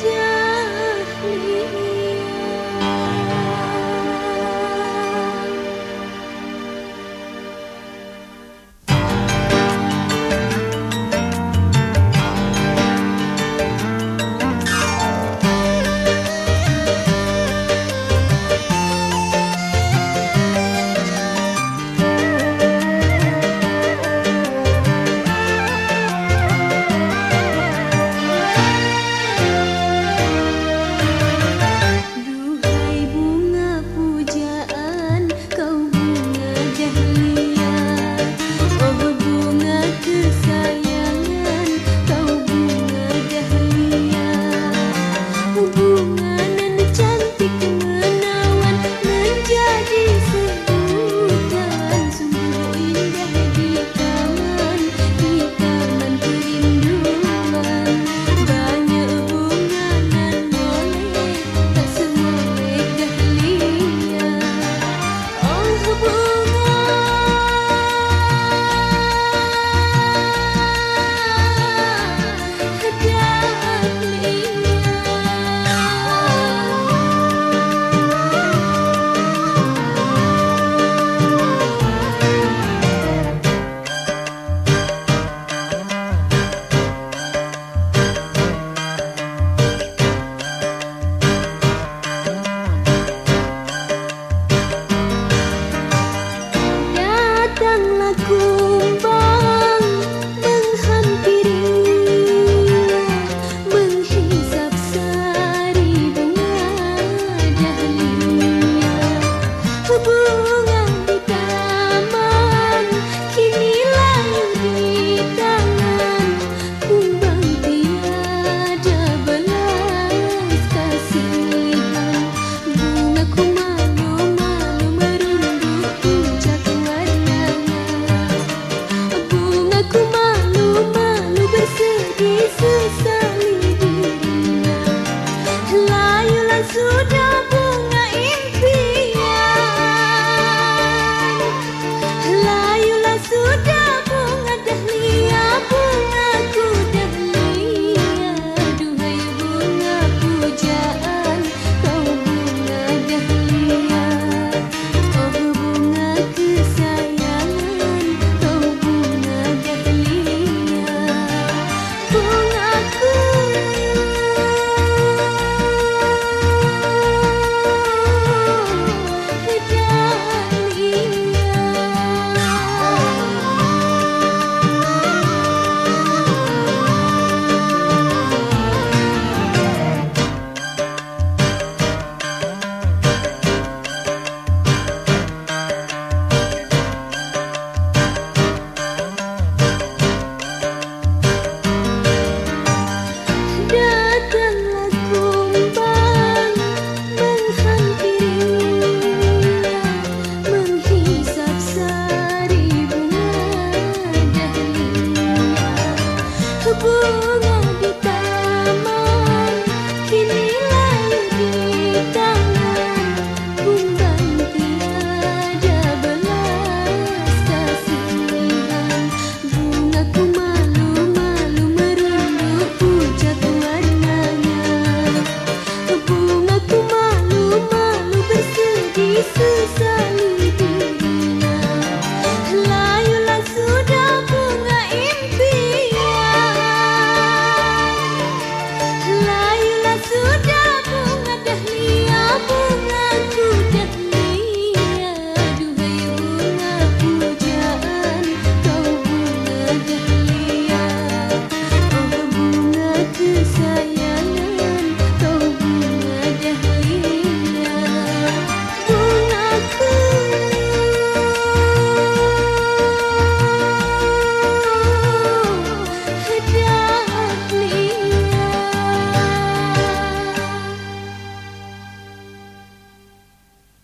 天 sudah pieces